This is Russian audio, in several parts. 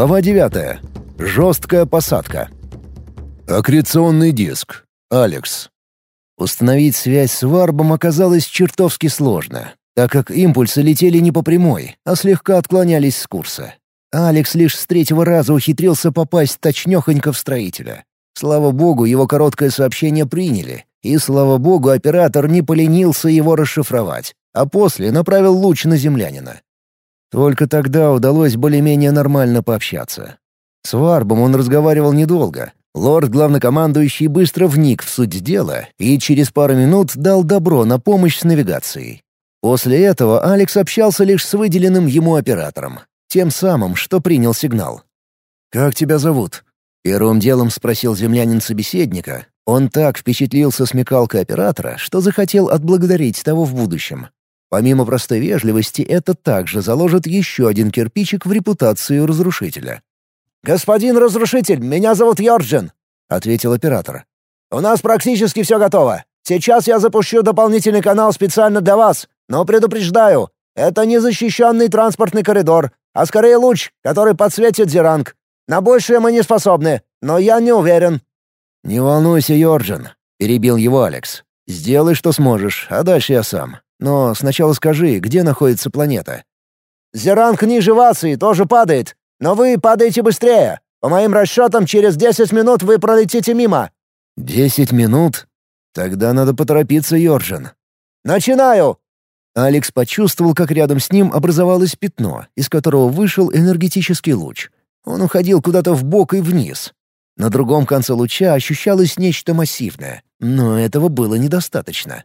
Глава 9. Жесткая посадка. Аккреционный диск. Алекс. Установить связь с варбом оказалось чертовски сложно, так как импульсы летели не по прямой, а слегка отклонялись с курса. Алекс лишь с третьего раза ухитрился попасть точнёхонько в строителя. Слава богу, его короткое сообщение приняли, и, слава богу, оператор не поленился его расшифровать, а после направил луч на землянина. Только тогда удалось более-менее нормально пообщаться. С Варбом он разговаривал недолго. Лорд-главнокомандующий быстро вник в суть дела и через пару минут дал добро на помощь с навигацией. После этого Алекс общался лишь с выделенным ему оператором, тем самым, что принял сигнал. «Как тебя зовут?» Первым делом спросил землянин собеседника. Он так впечатлился смекалкой оператора, что захотел отблагодарить того в будущем. Помимо простой вежливости, это также заложит еще один кирпичик в репутацию разрушителя. «Господин разрушитель, меня зовут Йорджин», — ответил оператор. «У нас практически все готово. Сейчас я запущу дополнительный канал специально для вас, но предупреждаю, это не защищенный транспортный коридор, а скорее луч, который подсветит Зеранг. На большее мы не способны, но я не уверен». «Не волнуйся, Йорджин», — перебил его Алекс. «Сделай, что сможешь, а дальше я сам. Но сначала скажи, где находится планета?» «Зеранг ниже Вации тоже падает, но вы падаете быстрее. По моим расчетам, через десять минут вы пролетите мимо». «Десять минут? Тогда надо поторопиться, Йорджин». «Начинаю!» Алекс почувствовал, как рядом с ним образовалось пятно, из которого вышел энергетический луч. Он уходил куда-то в бок и вниз. На другом конце луча ощущалось нечто массивное, но этого было недостаточно.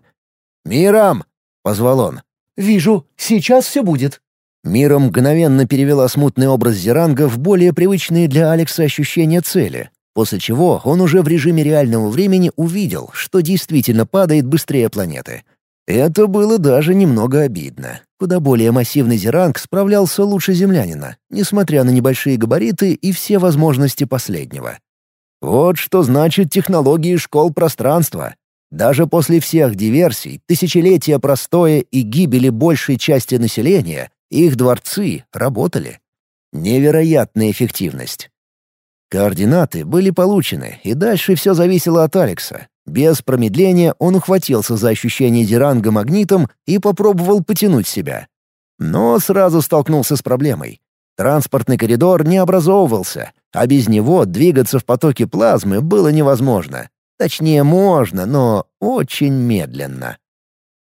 «Мирам!» Позвал он. «Вижу, сейчас все будет». Мира мгновенно перевела смутный образ Зеранга в более привычные для Алекса ощущения цели, после чего он уже в режиме реального времени увидел, что действительно падает быстрее планеты. Это было даже немного обидно. Куда более массивный Зеранг справлялся лучше землянина, несмотря на небольшие габариты и все возможности последнего. Вот что значит технологии школ пространства. Даже после всех диверсий, тысячелетия простоя и гибели большей части населения, их дворцы работали. Невероятная эффективность. Координаты были получены, и дальше все зависело от Алекса. Без промедления он ухватился за ощущение Диранга магнитом и попробовал потянуть себя. Но сразу столкнулся с проблемой. Транспортный коридор не образовывался, а без него двигаться в потоке плазмы было невозможно. Точнее, можно, но очень медленно.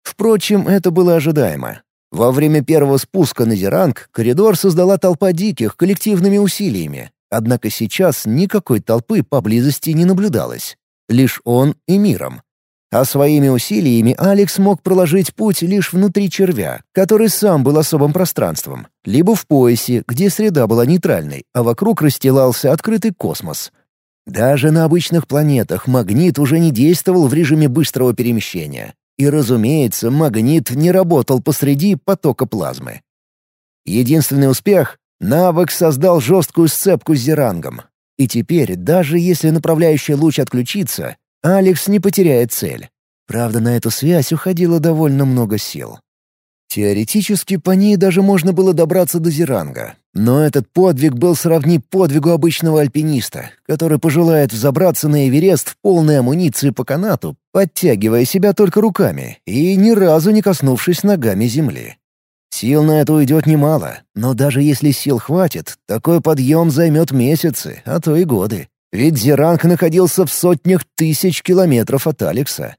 Впрочем, это было ожидаемо. Во время первого спуска на Зеранг коридор создала толпа диких коллективными усилиями. Однако сейчас никакой толпы поблизости не наблюдалось. Лишь он и миром. А своими усилиями Алекс мог проложить путь лишь внутри червя, который сам был особым пространством, либо в поясе, где среда была нейтральной, а вокруг расстилался открытый космос — даже на обычных планетах магнит уже не действовал в режиме быстрого перемещения. И, разумеется, магнит не работал посреди потока плазмы. Единственный успех — навык создал жесткую сцепку с зерангом. И теперь, даже если направляющий луч отключится, Алекс не потеряет цель. Правда, на эту связь уходило довольно много сил. Теоретически по ней даже можно было добраться до Зеранга. Но этот подвиг был сравним подвигу обычного альпиниста, который пожелает взобраться на Эверест в полной амуниции по канату, подтягивая себя только руками и ни разу не коснувшись ногами земли. Сил на это уйдет немало, но даже если сил хватит, такой подъем займет месяцы, а то и годы. Ведь Зеранг находился в сотнях тысяч километров от Алекса.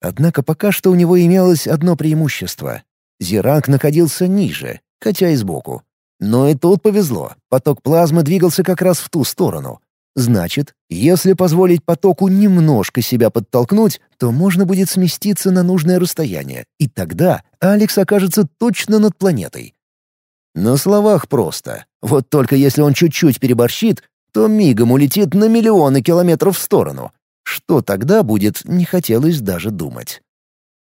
Однако пока что у него имелось одно преимущество Зиранг находился ниже, хотя и сбоку. Но и тут повезло, поток плазмы двигался как раз в ту сторону. Значит, если позволить потоку немножко себя подтолкнуть, то можно будет сместиться на нужное расстояние, и тогда Алекс окажется точно над планетой. На словах просто. Вот только если он чуть-чуть переборщит, то мигом улетит на миллионы километров в сторону. Что тогда будет, не хотелось даже думать.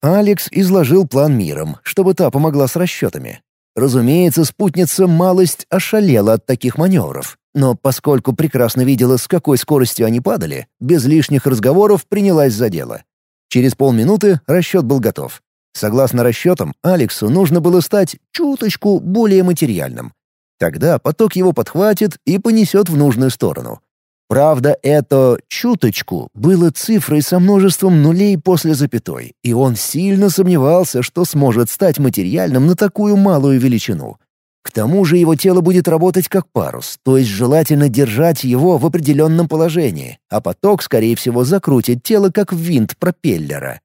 Алекс изложил план миром, чтобы та помогла с расчетами. Разумеется, спутница малость ошалела от таких маневров, но поскольку прекрасно видела, с какой скоростью они падали, без лишних разговоров принялась за дело. Через полминуты расчет был готов. Согласно расчетам, Алексу нужно было стать чуточку более материальным. Тогда поток его подхватит и понесет в нужную сторону. Правда, это «чуточку» было цифрой со множеством нулей после запятой, и он сильно сомневался, что сможет стать материальным на такую малую величину. К тому же его тело будет работать как парус, то есть желательно держать его в определенном положении, а поток, скорее всего, закрутит тело как винт пропеллера.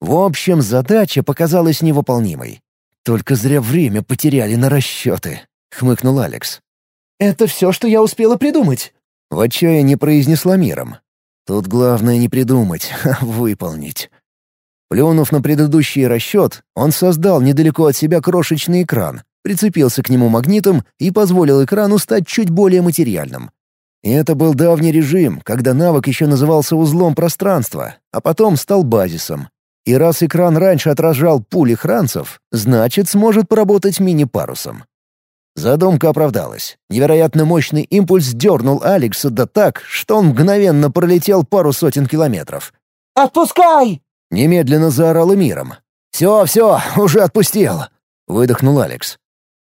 В общем, задача показалась невыполнимой. «Только зря время потеряли на расчеты», — хмыкнул Алекс. «Это все, что я успела придумать», — в отчаянии произнесла миром. «Тут главное не придумать, а выполнить». Плюнув на предыдущий расчет, он создал недалеко от себя крошечный экран, прицепился к нему магнитом и позволил экрану стать чуть более материальным. И это был давний режим, когда навык еще назывался узлом пространства, а потом стал базисом. И раз экран раньше отражал пули хранцев, значит, сможет поработать мини-парусом. Задумка оправдалась. Невероятно мощный импульс дернул Алекса да так, что он мгновенно пролетел пару сотен километров. «Отпускай!» — немедленно заорал миром. «Все, все, уже отпустил!» — выдохнул Алекс.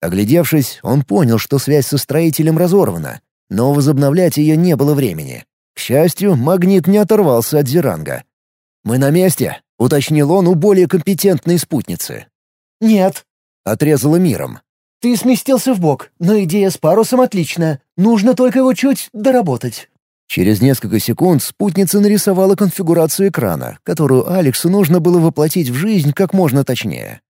Оглядевшись, он понял, что связь со строителем разорвана, но возобновлять ее не было времени. К счастью, магнит не оторвался от Зеранга. «Мы на месте», — уточнил он у более компетентной спутницы. «Нет», — отрезала миром. «Ты сместился в бок, но идея с парусом отличная. Нужно только его чуть доработать». Через несколько секунд спутница нарисовала конфигурацию экрана, которую Алексу нужно было воплотить в жизнь как можно точнее.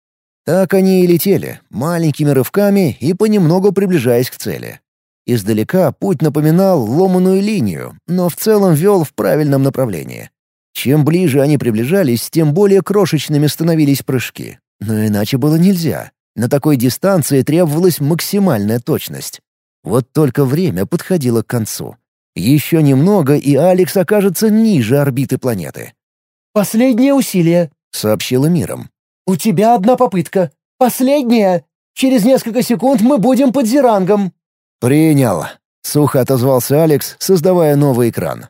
Так они и летели, маленькими рывками и понемногу приближаясь к цели. Издалека путь напоминал ломаную линию, но в целом вел в правильном направлении. Чем ближе они приближались, тем более крошечными становились прыжки. Но иначе было нельзя. На такой дистанции требовалась максимальная точность. Вот только время подходило к концу. Еще немного, и Алекс окажется ниже орбиты планеты. «Последнее усилие», — сообщила миром. «У тебя одна попытка. Последняя. Через несколько секунд мы будем под зерангом». «Принял», — сухо отозвался Алекс, создавая новый экран.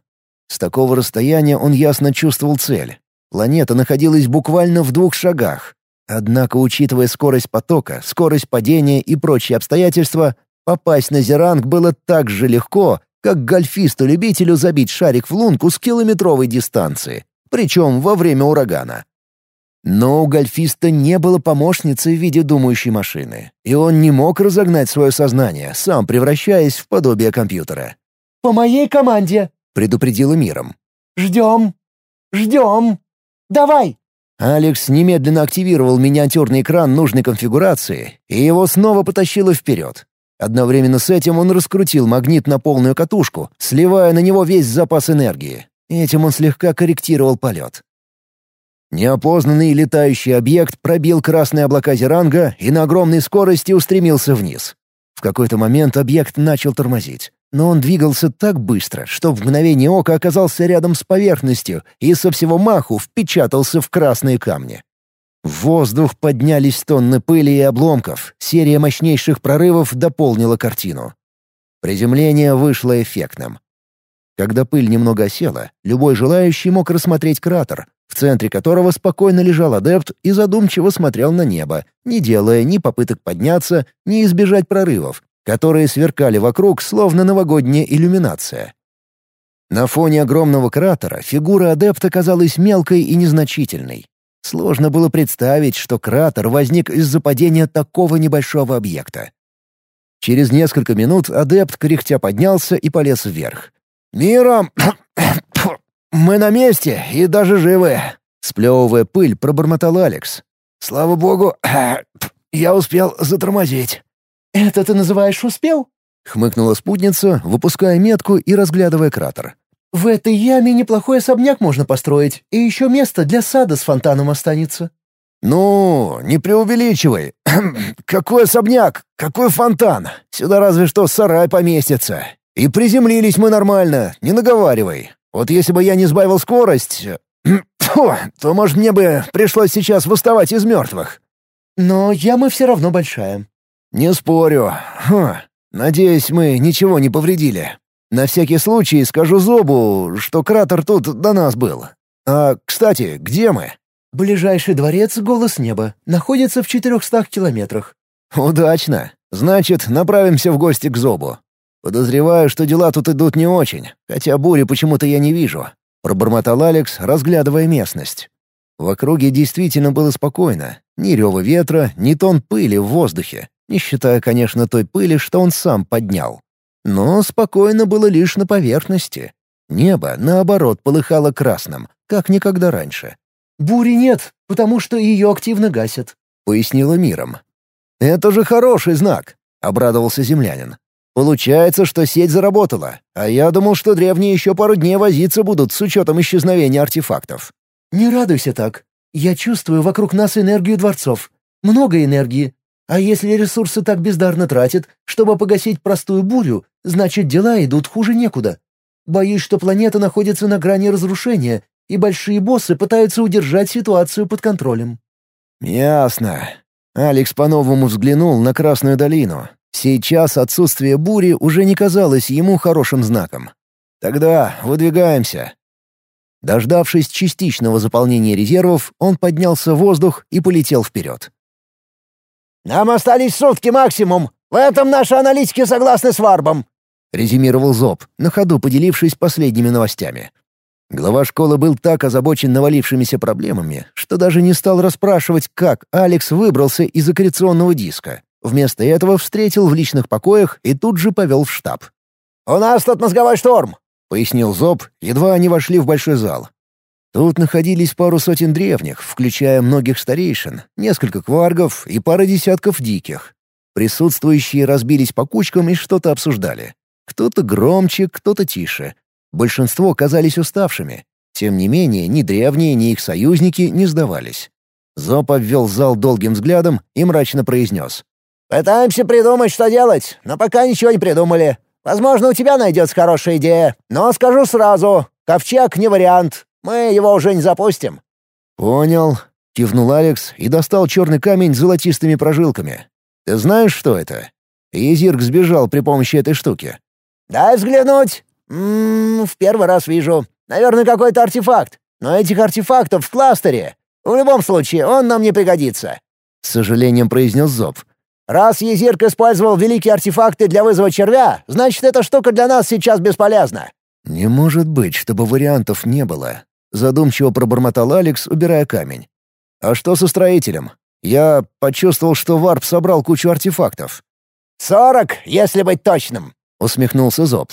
С такого расстояния он ясно чувствовал цель. Планета находилась буквально в двух шагах. Однако, учитывая скорость потока, скорость падения и прочие обстоятельства, попасть на Зеранг было так же легко, как гольфисту-любителю забить шарик в лунку с километровой дистанции, причем во время урагана. Но у гольфиста не было помощницы в виде думающей машины, и он не мог разогнать свое сознание, сам превращаясь в подобие компьютера. «По моей команде», — предупредила миром. «Ждем. Ждем. Давай!» Алекс немедленно активировал миниатюрный экран нужной конфигурации, и его снова потащило вперед. Одновременно с этим он раскрутил магнит на полную катушку, сливая на него весь запас энергии. Этим он слегка корректировал полет. Неопознанный летающий объект пробил красные облака Зеранга и на огромной скорости устремился вниз. В какой-то момент объект начал тормозить, но он двигался так быстро, что в мгновение ока оказался рядом с поверхностью и со всего маху впечатался в красные камни. В воздух поднялись тонны пыли и обломков, серия мощнейших прорывов дополнила картину. Приземление вышло эффектным. Когда пыль немного осела, любой желающий мог рассмотреть кратер, в центре которого спокойно лежал адепт и задумчиво смотрел на небо, не делая ни попыток подняться, ни избежать прорывов, которые сверкали вокруг, словно новогодняя иллюминация. На фоне огромного кратера фигура адепта казалась мелкой и незначительной. Сложно было представить, что кратер возник из-за падения такого небольшого объекта. Через несколько минут адепт кряхтя поднялся и полез вверх. «Миром! Мы на месте и даже живы!» Сплевывая пыль, пробормотал Алекс. «Слава богу, я успел затормозить». «Это ты называешь успел?» — хмыкнула спутница, выпуская метку и разглядывая кратер. «В этой яме неплохой особняк можно построить, и еще место для сада с фонтаном останется». «Ну, не преувеличивай. Какой особняк? Какой фонтан? Сюда разве что сарай поместится. И приземлились мы нормально, не наговаривай. Вот если бы я не сбавил скорость, то, может, мне бы пришлось сейчас восставать из мертвых. Но яма все равно большая. Не спорю. Хм. Надеюсь, мы ничего не повредили. На всякий случай скажу Зобу, что кратер тут до нас был. А, кстати, где мы? Ближайший дворец «Голос неба» находится в четырехстах километрах. Удачно. Значит, направимся в гости к Зобу. Подозреваю, что дела тут идут не очень, хотя бури почему-то я не вижу. Пробормотал Алекс, разглядывая местность. В округе действительно было спокойно. Ни рева ветра, ни тон пыли в воздухе, не считая, конечно, той пыли, что он сам поднял. Но спокойно было лишь на поверхности. Небо, наоборот, полыхало красным, как никогда раньше. «Бури нет, потому что ее активно гасят», — пояснила миром. «Это же хороший знак», — обрадовался землянин. «Получается, что сеть заработала, а я думал, что древние еще пару дней возиться будут с учетом исчезновения артефактов». «Не радуйся так. Я чувствую вокруг нас энергию дворцов. Много энергии. А если ресурсы так бездарно тратят, чтобы погасить простую бурю, значит, дела идут хуже некуда. Боюсь, что планета находится на грани разрушения, и большие боссы пытаются удержать ситуацию под контролем». «Ясно. Алекс по-новому взглянул на Красную долину. Сейчас отсутствие бури уже не казалось ему хорошим знаком. «Тогда выдвигаемся». Дождавшись частичного заполнения резервов, он поднялся в воздух и полетел вперед. «Нам остались сутки максимум. В этом наши аналитики согласны с Варбом», — резюмировал Зоб, на ходу поделившись последними новостями. Глава школы был так озабочен навалившимися проблемами, что даже не стал расспрашивать, как Алекс выбрался из аккреционного диска. Вместо этого встретил в личных покоях и тут же повел в штаб. «У нас тут мозговой шторм», — пояснил Зоб, едва они вошли в большой зал. Тут находились пару сотен древних, включая многих старейшин, несколько кваргов и пара десятков диких. Присутствующие разбились по кучкам и что-то обсуждали. Кто-то громче, кто-то тише, Большинство казались уставшими. Тем не менее, ни древние, ни их союзники не сдавались. Зоб обвел зал долгим взглядом и мрачно произнес. «Пытаемся придумать, что делать, но пока ничего не придумали. Возможно, у тебя найдется хорошая идея, но скажу сразу, ковчег не вариант, мы его уже не запустим». «Понял», — кивнул Алекс и достал черный камень с золотистыми прожилками. «Ты знаешь, что это?» Езирк сбежал при помощи этой штуки. «Дай взглянуть!» «Ммм, в первый раз вижу. Наверное, какой-то артефакт. Но этих артефактов в кластере. В любом случае, он нам не пригодится», — с сожалением произнес Зоб. «Раз Езирк использовал великие артефакты для вызова червя, значит, эта штука для нас сейчас бесполезна». «Не может быть, чтобы вариантов не было», — задумчиво пробормотал Алекс, убирая камень. «А что со строителем? Я почувствовал, что Варп собрал кучу артефактов». «Сорок, если быть точным», — усмехнулся Зоб.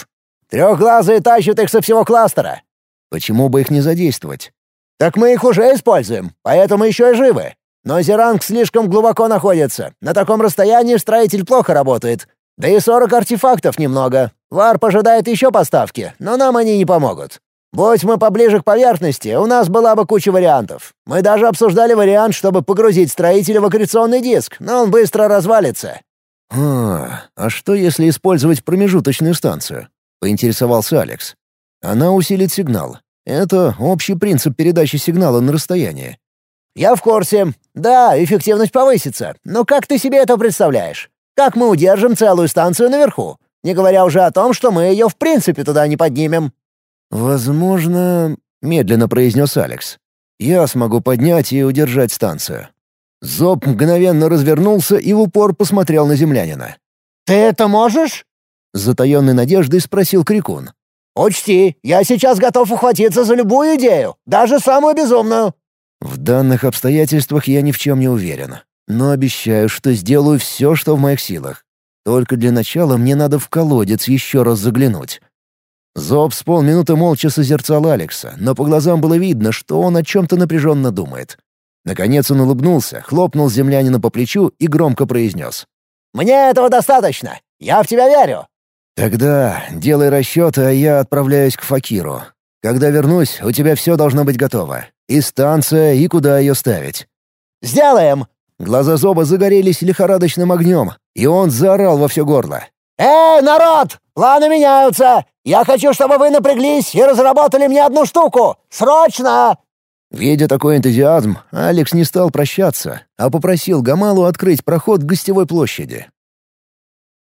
Трехглазые тащат их со всего кластера». «Почему бы их не задействовать?» «Так мы их уже используем, поэтому еще и живы. Но Зеранг слишком глубоко находится. На таком расстоянии строитель плохо работает. Да и сорок артефактов немного. Варп ожидает еще поставки, но нам они не помогут. Будь мы поближе к поверхности, у нас была бы куча вариантов. Мы даже обсуждали вариант, чтобы погрузить строителя в аккреционный диск, но он быстро развалится». «А, а что если использовать промежуточную станцию? — поинтересовался Алекс. «Она усилит сигнал. Это общий принцип передачи сигнала на расстояние». «Я в курсе. Да, эффективность повысится. Но как ты себе это представляешь? Как мы удержим целую станцию наверху? Не говоря уже о том, что мы ее в принципе туда не поднимем». «Возможно...» — медленно произнес Алекс. «Я смогу поднять и удержать станцию». Зоб мгновенно развернулся и в упор посмотрел на землянина. «Ты это можешь?» С затаенной надеждой спросил Крикун. «Учти, я сейчас готов ухватиться за любую идею, даже самую безумную». «В данных обстоятельствах я ни в чем не уверен, но обещаю, что сделаю все, что в моих силах. Только для начала мне надо в колодец еще раз заглянуть». Зоб с полминуты молча созерцал Алекса, но по глазам было видно, что он о чем-то напряженно думает. Наконец он улыбнулся, хлопнул землянина по плечу и громко произнес. «Мне этого достаточно. Я в тебя верю. «Тогда делай расчеты, а я отправляюсь к Факиру. Когда вернусь, у тебя все должно быть готово. И станция, и куда ее ставить». «Сделаем!» Глаза Зоба загорелись лихорадочным огнем, и он заорал во все горло. «Эй, народ! Планы меняются! Я хочу, чтобы вы напряглись и разработали мне одну штуку! Срочно!» Видя такой энтузиазм, Алекс не стал прощаться, а попросил Гамалу открыть проход к гостевой площади.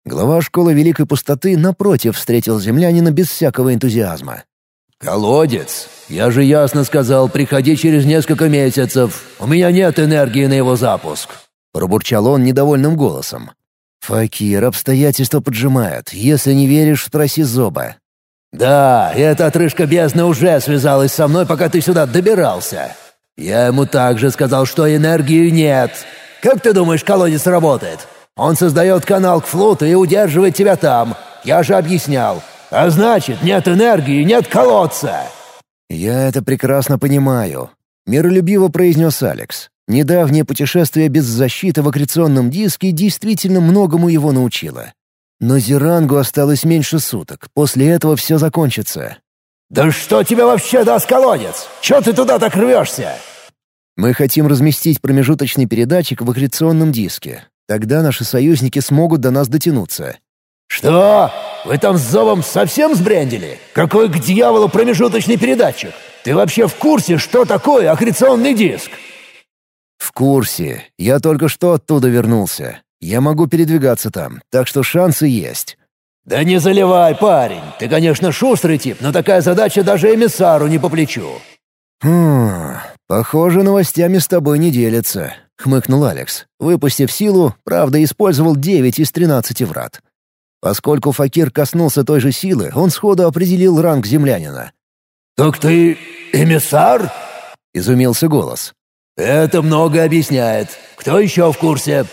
Глава школы Великой Пустоты напротив встретил землянина без всякого энтузиазма. «Колодец! Я же ясно сказал, приходи через несколько месяцев. У меня нет энергии на его запуск!» Пробурчал он недовольным голосом. «Факир, обстоятельства поджимают. Если не веришь, спроси Зоба». «Да, эта отрыжка бездны уже связалась со мной, пока ты сюда добирался. Я ему также сказал, что энергии нет. Как ты думаешь, колодец работает? Он создает канал к флоту и удерживает тебя там. Я же объяснял. А значит, нет энергии, нет колодца». «Я это прекрасно понимаю», — миролюбиво произнес Алекс. Недавнее путешествие без защиты в аккреционном диске действительно многому его научило. Но Зирангу осталось меньше суток. После этого все закончится. «Да что тебе вообще даст колодец? Чего ты туда так рвешься?» «Мы хотим разместить промежуточный передатчик в аккреционном диске. Тогда наши союзники смогут до нас дотянуться». «Что? Вы там с Зовом совсем сбрендили? Какой к дьяволу промежуточный передатчик? Ты вообще в курсе, что такое аккреционный диск?» «В курсе. Я только что оттуда вернулся. Я могу передвигаться там, так что шансы есть». «Да не заливай, парень. Ты, конечно, шустрый тип, но такая задача даже эмиссару не по плечу». «Хм... Похоже, новостями с тобой не делятся», — хмыкнул Алекс. Выпустив силу, правда, использовал девять из тринадцати врат. Поскольку Факир коснулся той же силы, он сходу определил ранг землянина. «Так ты эмиссар?» — изумился голос. «Это много объясняет. Кто еще в курсе?»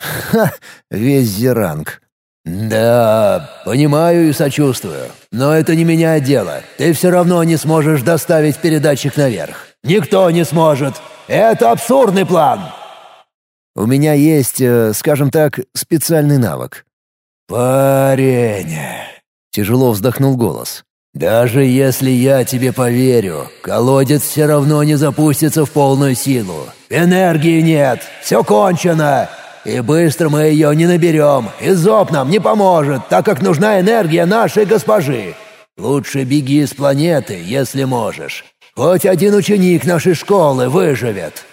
«Ха! Весь Зеранг!» «Да, понимаю и сочувствую. Но это не меняет дело. Ты все равно не сможешь доставить передатчик наверх. Никто не сможет. Это абсурдный план!» «У меня есть, э, скажем так, специальный навык». «Парень...» — тяжело вздохнул голос. «Даже если я тебе поверю, колодец все равно не запустится в полную силу. Энергии нет, все кончено. И быстро мы ее не наберем, и зоб нам не поможет, так как нужна энергия нашей госпожи. Лучше беги с планеты, если можешь. Хоть один ученик нашей школы выживет».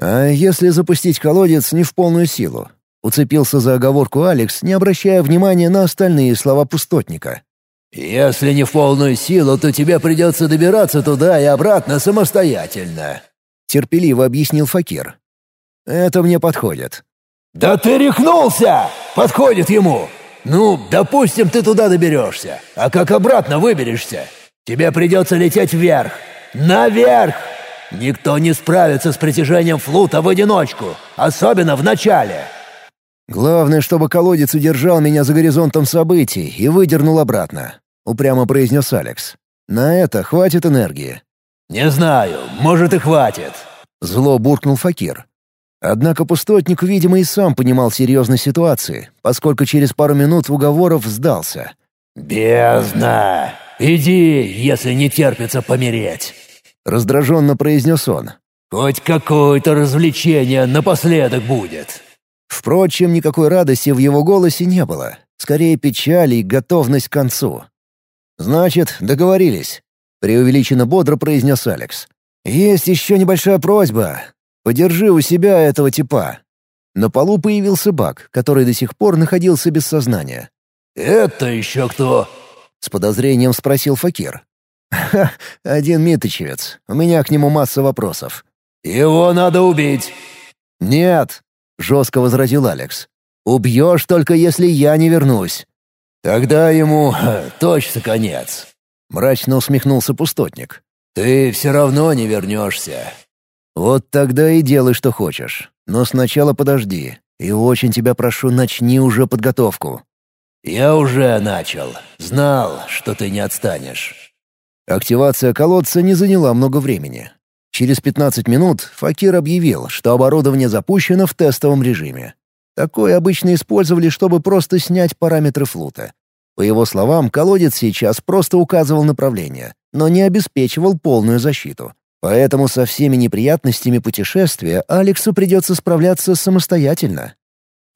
«А если запустить колодец не в полную силу?» Уцепился за оговорку Алекс, не обращая внимания на остальные слова пустотника. «Если не в полную силу, то тебе придется добираться туда и обратно самостоятельно», — терпеливо объяснил Факир. «Это мне подходит». «Да ты рехнулся! Подходит ему! Ну, допустим, ты туда доберешься, а как обратно выберешься? Тебе придется лететь вверх! Наверх! Никто не справится с притяжением флута в одиночку, особенно в начале!» «Главное, чтобы колодец удержал меня за горизонтом событий и выдернул обратно», — упрямо произнес Алекс. «На это хватит энергии». «Не знаю, может и хватит», — зло буркнул Факир. Однако пустотник, видимо, и сам понимал серьезность ситуации, поскольку через пару минут уговоров сдался. «Бездна! Иди, если не терпится помереть!» — раздраженно произнес он. «Хоть какое-то развлечение напоследок будет!» Впрочем, никакой радости в его голосе не было. Скорее печали и готовность к концу. «Значит, договорились», — преувеличенно бодро произнес Алекс. «Есть еще небольшая просьба. Подержи у себя этого типа». На полу появился Бак, который до сих пор находился без сознания. «Это еще кто?» — с подозрением спросил Факир. «Ха, один Митычевец. У меня к нему масса вопросов». «Его надо убить». «Нет», — жестко возразил Алекс. «Убьешь только, если я не вернусь». «Тогда ему точно конец», — мрачно усмехнулся пустотник. «Ты все равно не вернешься». «Вот тогда и делай, что хочешь. Но сначала подожди. И очень тебя прошу, начни уже подготовку». «Я уже начал. Знал, что ты не отстанешь». Активация колодца не заняла много времени. Через 15 минут Факир объявил, что оборудование запущено в тестовом режиме. Такое обычно использовали, чтобы просто снять параметры флута. По его словам, колодец сейчас просто указывал направление, но не обеспечивал полную защиту. Поэтому со всеми неприятностями путешествия Алексу придется справляться самостоятельно.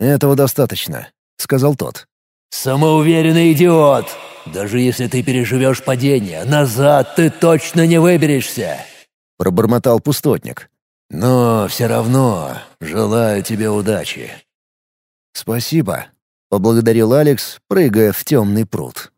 «Этого достаточно», — сказал тот. «Самоуверенный идиот! Даже если ты переживешь падение, назад ты точно не выберешься!» — пробормотал пустотник. «Но все равно желаю тебе удачи». «Спасибо», — поблагодарил Алекс, прыгая в темный пруд.